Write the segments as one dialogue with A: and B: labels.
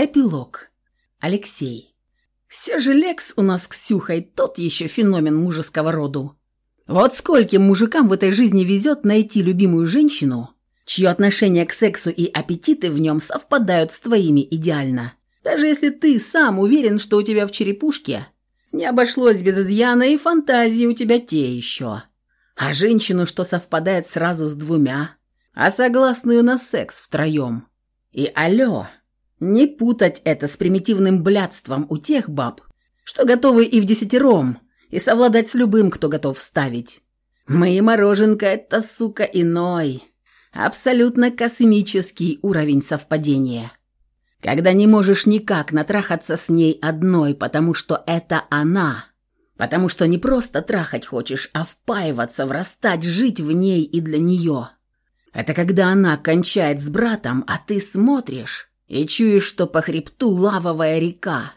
A: Эпилог. Алексей. Все же Лекс у нас с Ксюхой тот еще феномен мужеского роду. Вот скольким мужикам в этой жизни везет найти любимую женщину, чье отношение к сексу и аппетиты в нем совпадают с твоими идеально. Даже если ты сам уверен, что у тебя в черепушке не обошлось без изъяна и фантазии у тебя те еще. А женщину, что совпадает сразу с двумя, а согласную на секс втроем. И алло, не путать это с примитивным блядством у тех баб, что готовы и в десятером, и совладать с любым, кто готов вставить. Мы мороженка — это, сука, иной, абсолютно космический уровень совпадения. Когда не можешь никак натрахаться с ней одной, потому что это она, потому что не просто трахать хочешь, а впаиваться, врастать, жить в ней и для нее. Это когда она кончает с братом, а ты смотришь и чуешь, что по хребту лавовая река.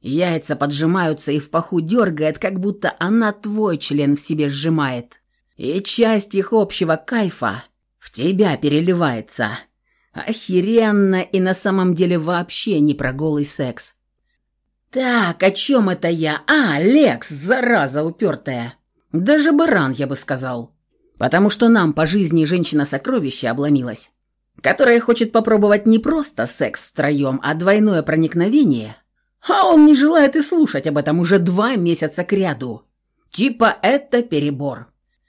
A: Яйца поджимаются и в паху дергает, как будто она твой член в себе сжимает. И часть их общего кайфа в тебя переливается. Охеренно и на самом деле вообще не про голый секс. Так, о чем это я? А, Лекс, зараза упертая. Даже баран, я бы сказал. Потому что нам по жизни женщина-сокровище обломилась, которая хочет попробовать не просто секс втроем, а двойное проникновение. А он не желает и слушать об этом уже два месяца кряду. Типа это перебор.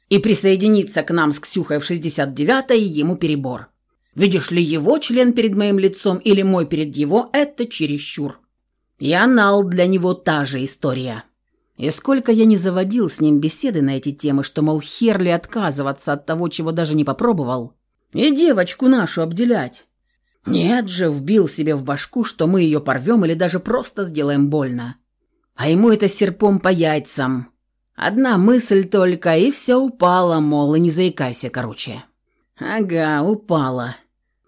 A: И присоединиться к нам с Ксюхой в 69-й ему перебор. Видишь ли, его член перед моим лицом или мой перед его – это чересчур. И анал для него та же история. И сколько я не заводил с ним беседы на эти темы, что, мол, хер ли отказываться от того, чего даже не попробовал, и девочку нашу обделять. Нет же, вбил себе в башку, что мы ее порвем или даже просто сделаем больно. А ему это серпом по яйцам. Одна мысль только, и все упало, мол, и не заикайся, короче. Ага, упала.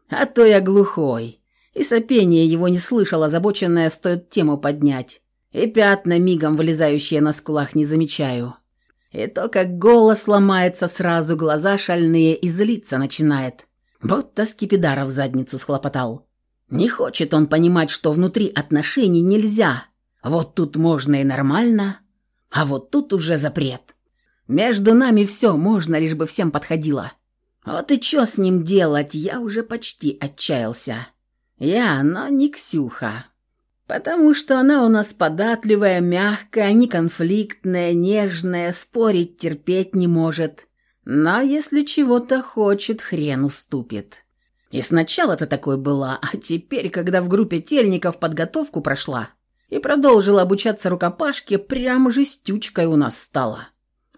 A: А то я глухой. И сопение его не слышал, озабоченное стоит тему поднять. И пятна, мигом вылезающие на скулах, не замечаю. И то, как голос ломается сразу, глаза шальные и злиться начинает. Будто скипидара в задницу схлопотал. Не хочет он понимать, что внутри отношений нельзя. Вот тут можно и нормально, а вот тут уже запрет. Между нами все можно, лишь бы всем подходило. Вот и что с ним делать, я уже почти отчаялся. Я, но не Ксюха. Потому что она у нас податливая, мягкая, неконфликтная, нежная, спорить терпеть не может. Но если чего-то хочет, хрен уступит. И сначала-то такой была, а теперь, когда в группе тельников подготовку прошла и продолжила обучаться рукопашке, прям жестючкой у нас стала.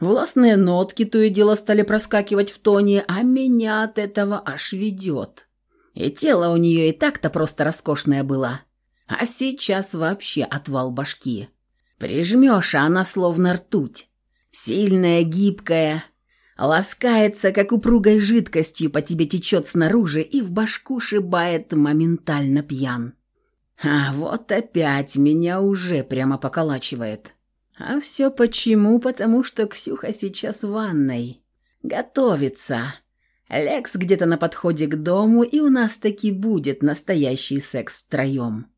A: Властные нотки то и дело стали проскакивать в тоне, а меня от этого аж ведет. И тело у нее и так-то просто роскошное было. А сейчас вообще отвал башки. Прижмешь, а она словно ртуть. Сильная, гибкая, ласкается, как упругой жидкостью по тебе течет снаружи и в башку шибает моментально пьян. А вот опять меня уже прямо поколачивает. А все почему? Потому что Ксюха сейчас в ванной. Готовится. Лекс где-то на подходе к дому, и у нас таки будет настоящий секс втроем.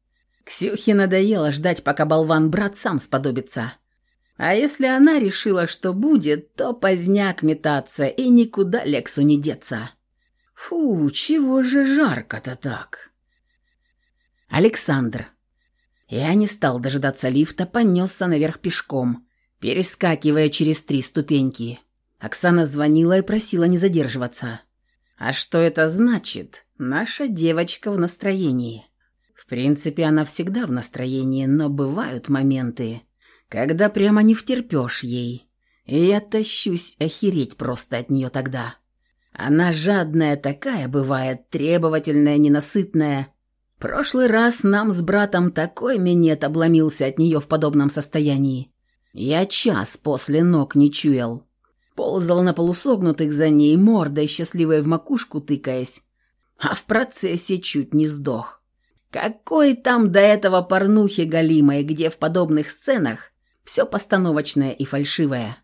A: Ксюхе надоело ждать, пока болван-брат сам сподобится. А если она решила, что будет, то поздняк метаться и никуда Лексу не деться. Фу, чего же жарко-то так? Александр. Я не стал дожидаться лифта, понесся наверх пешком, перескакивая через три ступеньки. Оксана звонила и просила не задерживаться. А что это значит? Наша девочка в настроении. В принципе, она всегда в настроении, но бывают моменты, когда прямо не втерпешь ей. И я тащусь охереть просто от нее тогда. Она жадная такая бывает, требовательная, ненасытная. Прошлый раз нам с братом такой минет обломился от нее в подобном состоянии. Я час после ног не чуял. Ползал на полусогнутых за ней, мордой счастливой в макушку тыкаясь, а в процессе чуть не сдох. Какой там до этого порнухи галимой, где в подобных сценах все постановочное и фальшивое.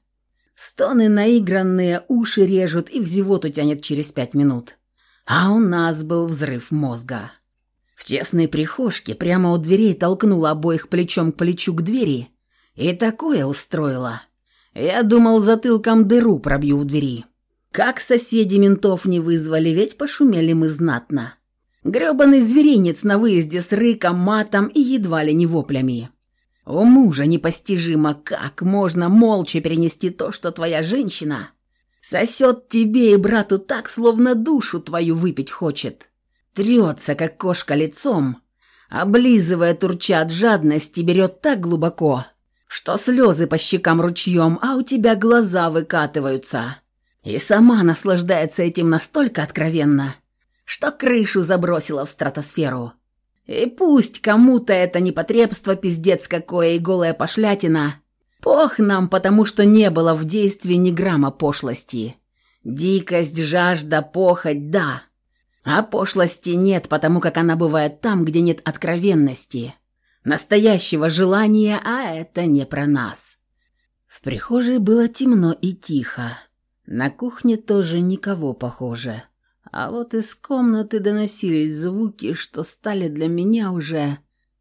A: Стоны наигранные, уши режут и в зевоту тянет через пять минут. А у нас был взрыв мозга. В тесной прихожке прямо у дверей толкнула обоих плечом к плечу к двери и такое устроила. Я думал, затылком дыру пробью в двери. Как соседи ментов не вызвали, ведь пошумели мы знатно. Грёбаный зверинец на выезде с рыком, матом и едва ли не воплями. У мужа непостижимо, как можно молча перенести то, что твоя женщина сосет тебе и брату так, словно душу твою выпить хочет. Трется, как кошка лицом, облизывая турча от жадности, берет так глубоко, что слезы по щекам ручьем, а у тебя глаза выкатываются. И сама наслаждается этим настолько откровенно, что крышу забросила в стратосферу. И пусть кому-то это непотребство пиздец какое и голая пошлятина, пох нам, потому что не было в действии ни грамма пошлости. Дикость, жажда, похоть – да. А пошлости нет, потому как она бывает там, где нет откровенности – настоящего желания, а это не про нас. В прихожей было темно и тихо. На кухне тоже никого похоже. А вот из комнаты доносились звуки, что стали для меня уже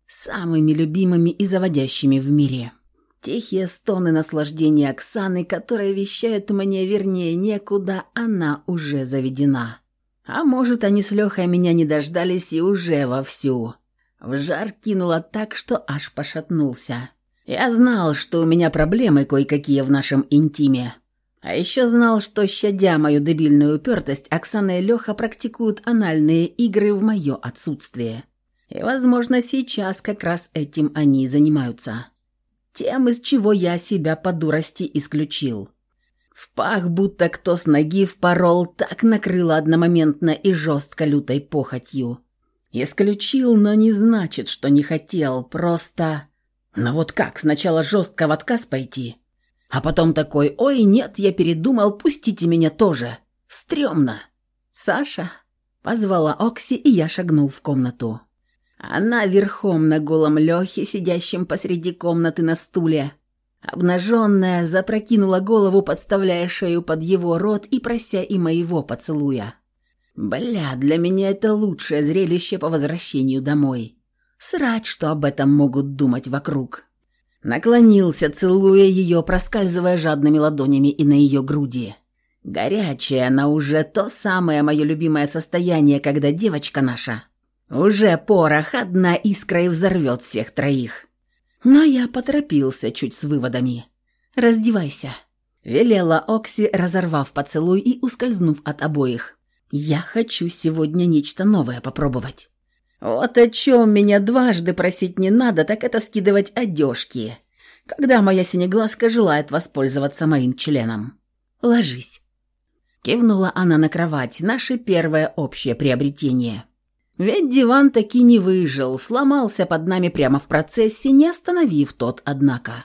A: самыми любимыми и заводящими в мире. Тихие стоны наслаждения Оксаны, которые вещают мне, вернее, некуда, она уже заведена. А может, они с Лехой меня не дождались и уже вовсю. В жар кинуло так, что аж пошатнулся. Я знал, что у меня проблемы кое-какие в нашем интиме. А еще знал, что, щадя мою дебильную упертость, Оксана и Леха практикуют анальные игры в мое отсутствие. И, возможно, сейчас как раз этим они занимаются. Тем, из чего я себя по дурости исключил. В пах будто кто с ноги впорол, так накрыло одномоментно и жестко лютой похотью. Исключил, но не значит, что не хотел, просто... Но вот как, сначала жестко в отказ пойти, а потом такой, ой, нет, я передумал, пустите меня тоже. Стремно. Саша позвала Окси, и я шагнул в комнату. Она верхом на голом Лехе, сидящем посреди комнаты на стуле. Обнаженная, запрокинула голову, подставляя шею под его рот и прося и моего поцелуя. Бля, для меня это лучшее зрелище по возвращению домой. Срать, что об этом могут думать вокруг. Наклонился, целуя ее, проскальзывая жадными ладонями и на ее груди. Горячая она уже то самое мое любимое состояние, когда девочка наша уже порох одна искра и взорвет всех троих. Но я поторопился чуть с выводами. «Раздевайся», — велела Окси, разорвав поцелуй и ускользнув от обоих. Я хочу сегодня нечто новое попробовать. Вот о чем меня дважды просить не надо, так это скидывать одежки, когда моя синеглазка желает воспользоваться моим членом. Ложись. Кивнула она на кровать, наше первое общее приобретение. Ведь диван таки не выжил, сломался под нами прямо в процессе, не остановив тот, однако.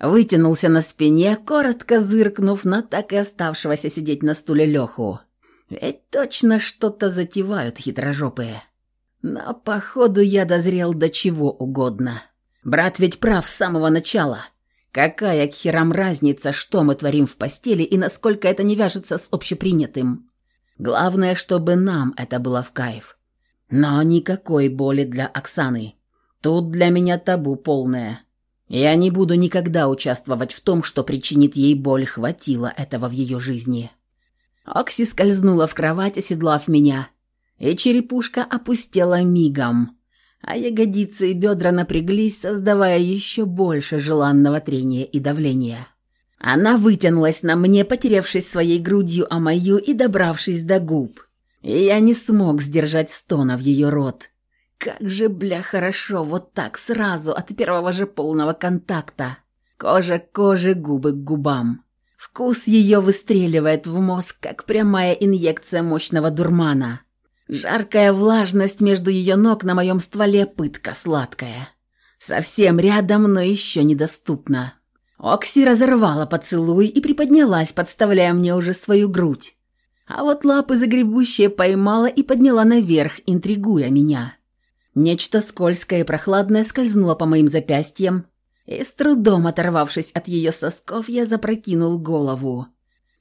A: Вытянулся на спине, коротко зыркнув на так и оставшегося сидеть на стуле Леху. Ведь точно что-то затевают хитрожопые. Но, походу, я дозрел до чего угодно. Брат ведь прав с самого начала. Какая к херам разница, что мы творим в постели и насколько это не вяжется с общепринятым? Главное, чтобы нам это было в кайф. Но никакой боли для Оксаны. Тут для меня табу полное. Я не буду никогда участвовать в том, что причинит ей боль, хватило этого в ее жизни. Окси скользнула в кровать, оседлав меня, и черепушка опустела мигом, а ягодицы и бедра напряглись, создавая еще больше желанного трения и давления. Она вытянулась на мне, потерявшись своей грудью о мою и добравшись до губ. И я не смог сдержать стона в ее рот. Как же, бля, хорошо вот так сразу от первого же полного контакта. Кожа к коже, губы к губам. Вкус ее выстреливает в мозг, как прямая инъекция мощного дурмана. Жаркая влажность между ее ног на моем стволе пытка сладкая. Совсем рядом, но еще недоступна. Окси разорвала поцелуй и приподнялась, подставляя мне уже свою грудь. А вот лапы загребущие поймала и подняла наверх, интригуя меня. Нечто скользкое и прохладное скользнуло по моим запястьям, и с трудом оторвавшись от ее сосков, я запрокинул голову,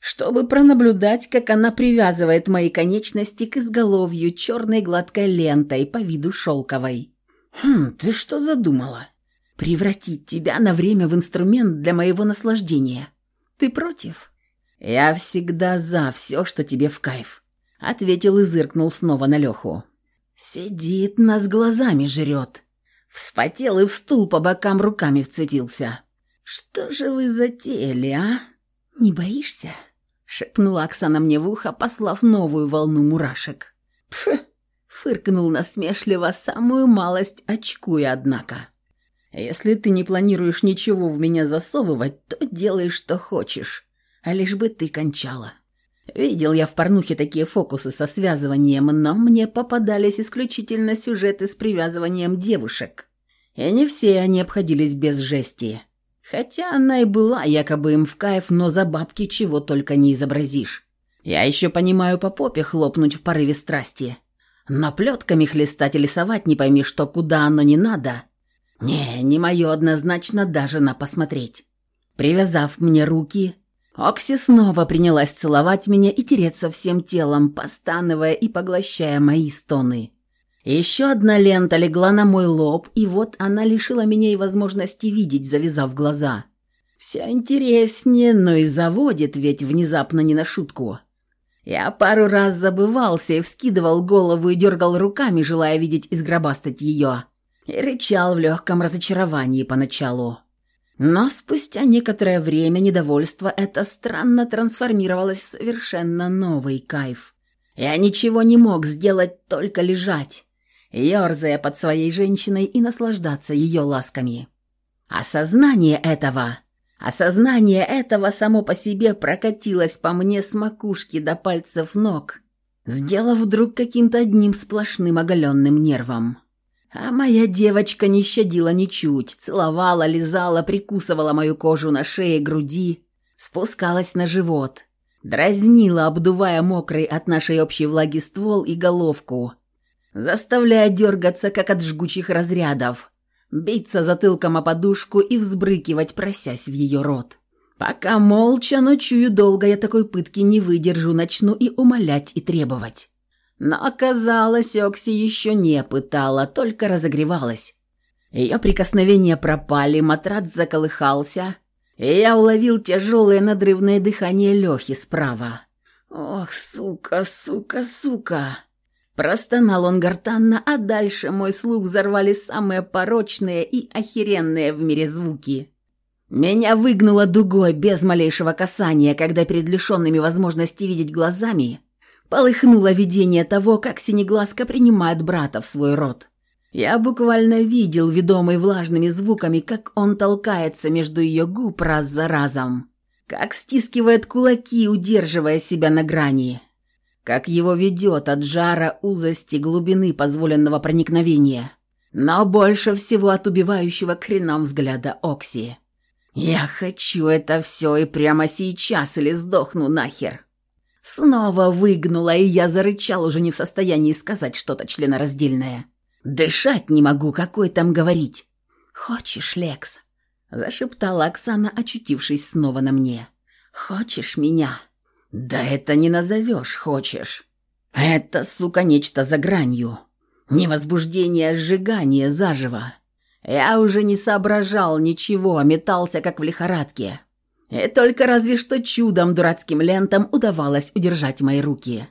A: чтобы пронаблюдать, как она привязывает мои конечности к изголовью черной гладкой лентой по виду шелковой. «Хм, ты что задумала? Превратить тебя на время в инструмент для моего наслаждения. Ты против?» «Я всегда за все, что тебе в кайф», — ответил и зыркнул снова на Леху. «Сидит, нас глазами жрет». Вспотел и в стул по бокам руками вцепился. «Что же вы затеяли, а? Не боишься?» — шепнула Оксана мне в ухо, послав новую волну мурашек. «Пф!» — фыркнул насмешливо, самую малость очкуя, однако. «Если ты не планируешь ничего в меня засовывать, то делай, что хочешь, а лишь бы ты кончала». Видел я в порнухе такие фокусы со связыванием, но мне попадались исключительно сюжеты с привязыванием девушек. И не все они обходились без жести. Хотя она и была якобы им в кайф, но за бабки чего только не изобразишь. Я еще понимаю по попе хлопнуть в порыве страсти. Но плетками хлестать или совать не пойми что, куда оно не надо. Не, не мое однозначно даже на посмотреть. Привязав мне руки, Окси снова принялась целовать меня и тереться всем телом, постановая и поглощая мои стоны. Еще одна лента легла на мой лоб, и вот она лишила меня и возможности видеть, завязав глаза. Все интереснее, но и заводит ведь внезапно не на шутку. Я пару раз забывался и вскидывал голову и дергал руками, желая видеть и сгробастать ее. И рычал в легком разочаровании поначалу. Но спустя некоторое время недовольство это странно трансформировалось в совершенно новый кайф. Я ничего не мог сделать, только лежать, ерзая под своей женщиной и наслаждаться ее ласками. Осознание этого, осознание этого само по себе прокатилось по мне с макушки до пальцев ног, сделав вдруг каким-то одним сплошным оголенным нервом. А моя девочка не щадила ничуть, целовала, лизала, прикусывала мою кожу на шее, груди, спускалась на живот, дразнила, обдувая мокрый от нашей общей влаги ствол и головку, заставляя дергаться, как от жгучих разрядов, биться затылком о подушку и взбрыкивать, просясь в ее рот. Пока молча, но чую долго я такой пытки не выдержу, начну и умолять, и требовать. Но оказалось, Окси еще не пытала, только разогревалась. Ее прикосновения пропали, матрац заколыхался, и я уловил тяжелое надрывное дыхание Лехи справа. «Ох, сука, сука, сука!» Простонал он гортанно, а дальше мой слух взорвали самые порочные и охеренные в мире звуки. Меня выгнуло дугой без малейшего касания, когда перед лишенными возможности видеть глазами Полыхнуло видение того, как Синеглазка принимает брата в свой рот. Я буквально видел, ведомый влажными звуками, как он толкается между ее губ раз за разом, как стискивает кулаки, удерживая себя на грани, как его ведет от жара узости глубины позволенного проникновения, но больше всего от убивающего к взгляда Окси. «Я хочу это все и прямо сейчас или сдохну нахер!» Снова выгнула, и я зарычал, уже не в состоянии сказать что-то членораздельное. «Дышать не могу, какой там говорить!» «Хочешь, Лекс?» – зашептала Оксана, очутившись снова на мне. «Хочешь меня?» «Да это не назовешь, хочешь. Это, сука, нечто за гранью. Не возбуждение, а сжигание заживо. Я уже не соображал ничего, метался, как в лихорадке. И только разве что чудом дурацким лентам удавалось удержать мои руки.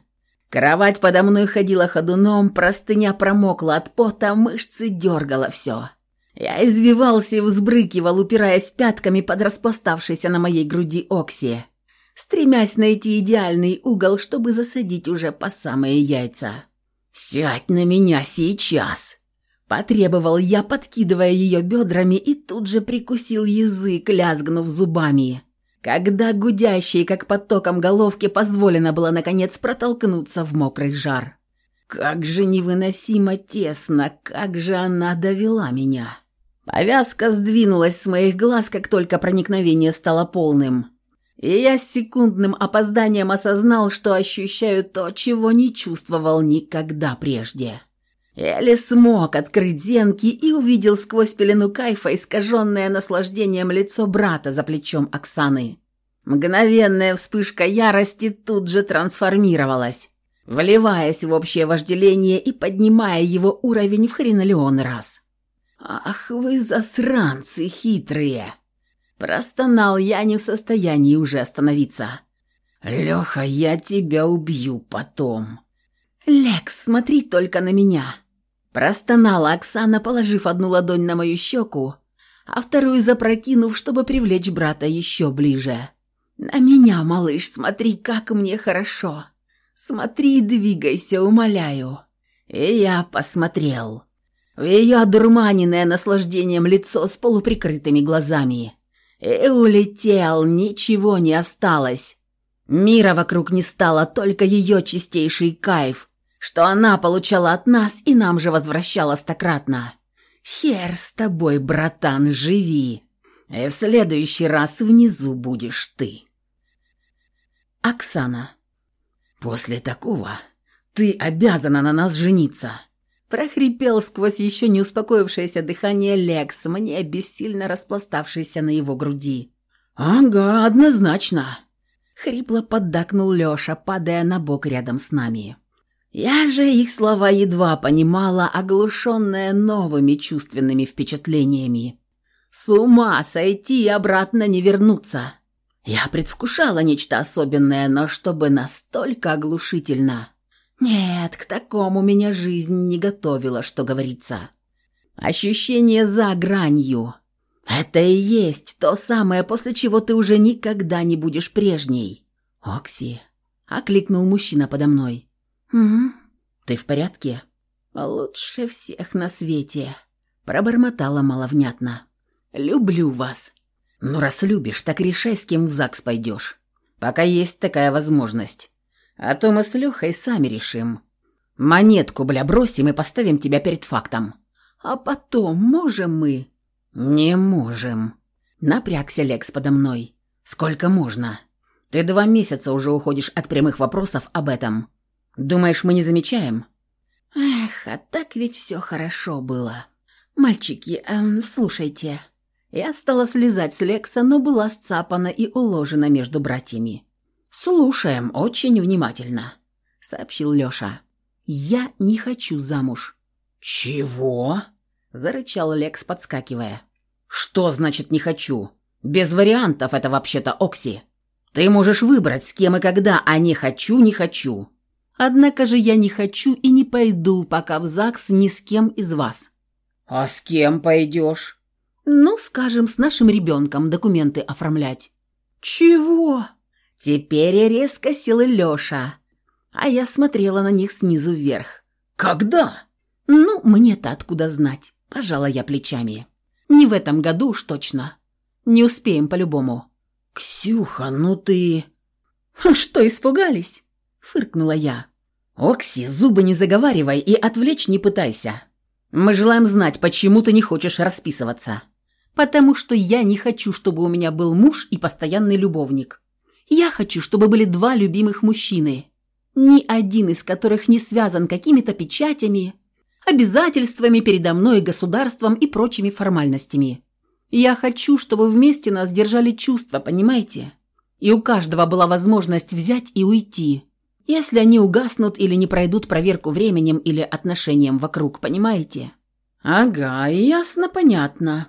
A: Кровать подо мной ходила ходуном, простыня промокла от пота, мышцы дергала все. Я извивался и взбрыкивал, упираясь пятками под распластавшейся на моей груди Окси, стремясь найти идеальный угол, чтобы засадить уже по самые яйца. «Сядь на меня сейчас!» Потребовал я, подкидывая ее бедрами, и тут же прикусил язык, лязгнув зубами когда гудящей, как потоком головки, позволено было, наконец, протолкнуться в мокрый жар. Как же невыносимо тесно, как же она довела меня. Повязка сдвинулась с моих глаз, как только проникновение стало полным. И я с секундным опозданием осознал, что ощущаю то, чего не чувствовал никогда прежде. Еле смог открыть зенки и увидел сквозь пелену кайфа искаженное наслаждением лицо брата за плечом Оксаны. Мгновенная вспышка ярости тут же трансформировалась, вливаясь в общее вожделение и поднимая его уровень в хренолеон раз. «Ах вы засранцы хитрые!» Простонал я не в состоянии уже остановиться. «Леха, я тебя убью потом!» «Лекс, смотри только на меня!» Простонала Оксана, положив одну ладонь на мою щеку, а вторую запрокинув, чтобы привлечь брата еще ближе. «На меня, малыш, смотри, как мне хорошо! Смотри и двигайся, умоляю!» И я посмотрел. В ее одурманенное наслаждением лицо с полуприкрытыми глазами. И улетел, ничего не осталось. Мира вокруг не стало, только ее чистейший кайф, что она получала от нас и нам же возвращала стократно. Хер с тобой, братан, живи. И в следующий раз внизу будешь ты. Оксана. После такого ты обязана на нас жениться. Прохрипел сквозь еще не успокоившееся дыхание Лекс, мне бессильно распластавшийся на его груди. «Ага, однозначно!» Хрипло поддакнул Леша, падая на бок рядом с нами. Я же их слова едва понимала, оглушенная новыми чувственными впечатлениями. С ума сойти и обратно не вернуться. Я предвкушала нечто особенное, но чтобы настолько оглушительно. Нет, к такому меня жизнь не готовила, что говорится. Ощущение за гранью. Это и есть то самое, после чего ты уже никогда не будешь прежней. «Окси», — окликнул мужчина подо мной. «Угу. Ты в порядке?» «Лучше всех на свете», — пробормотала маловнятно. «Люблю вас». «Ну, раз любишь, так решай, с кем в ЗАГС пойдешь. Пока есть такая возможность. А то мы с Лехой сами решим. Монетку, бля, бросим и поставим тебя перед фактом. А потом можем мы...» «Не можем», — напрягся Лекс подо мной. «Сколько можно? Ты два месяца уже уходишь от прямых вопросов об этом. Думаешь, мы не замечаем?» «Эх, а так ведь все хорошо было. Мальчики, эм, слушайте». Я стала слезать с Лекса, но была сцапана и уложена между братьями. «Слушаем очень внимательно», — сообщил Леша. «Я не хочу замуж». «Чего?» — зарычал Лекс, подскакивая. «Что значит «не хочу»? Без вариантов это вообще-то Окси. Ты можешь выбрать, с кем и когда, а не хочу, не хочу. Однако же я не хочу и не пойду, пока в ЗАГС ни с кем из вас». «А с кем пойдешь?» «Ну, скажем, с нашим ребенком документы оформлять». «Чего?» Теперь резко сел и Леша, а я смотрела на них снизу вверх. «Когда?» «Ну, мне-то откуда знать?» – пожала я плечами. «Не в этом году уж точно. Не успеем по-любому». «Ксюха, ну ты...» «Что, испугались?» – фыркнула я. «Окси, зубы не заговаривай и отвлечь не пытайся. Мы желаем знать, почему ты не хочешь расписываться». «Потому что я не хочу, чтобы у меня был муж и постоянный любовник. Я хочу, чтобы были два любимых мужчины, ни один из которых не связан какими-то печатями, обязательствами передо мной, государством и прочими формальностями. Я хочу, чтобы вместе нас держали чувства, понимаете? И у каждого была возможность взять и уйти, если они угаснут или не пройдут проверку временем или отношением вокруг, понимаете? Ага, ясно, понятно.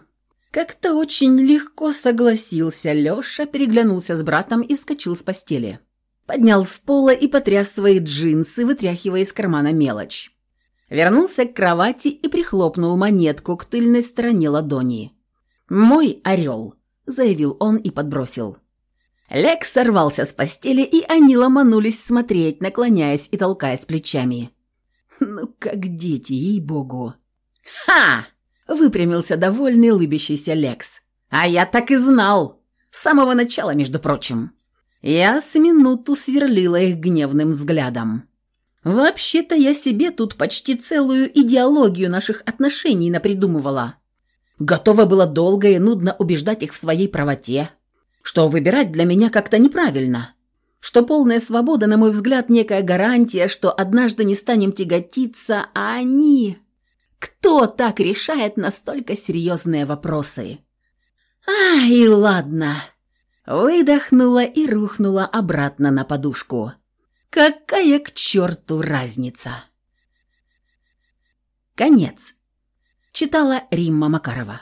A: Как-то очень легко согласился Лёша, переглянулся с братом и вскочил с постели. Поднял с пола и потряс свои джинсы, вытряхивая из кармана мелочь. Вернулся к кровати и прихлопнул монетку к тыльной стороне ладони. «Мой орел», — заявил он и подбросил. Лекс сорвался с постели, и они ломанулись смотреть, наклоняясь и толкаясь плечами. «Ну, как дети, ей-богу!» «Ха!» — выпрямился довольный лыбящийся Лекс. «А я так и знал! С самого начала, между прочим!» Я с минуту сверлила их гневным взглядом. «Вообще-то я себе тут почти целую идеологию наших отношений напридумывала. Готова была долго и нудно убеждать их в своей правоте, что выбирать для меня как-то неправильно, что полная свобода, на мой взгляд, некая гарантия, что однажды не станем тяготиться, а они... Кто так решает настолько серьезные вопросы? А, и ладно. Выдохнула и рухнула обратно на подушку. Какая к черту разница? Конец. Читала Римма Макарова.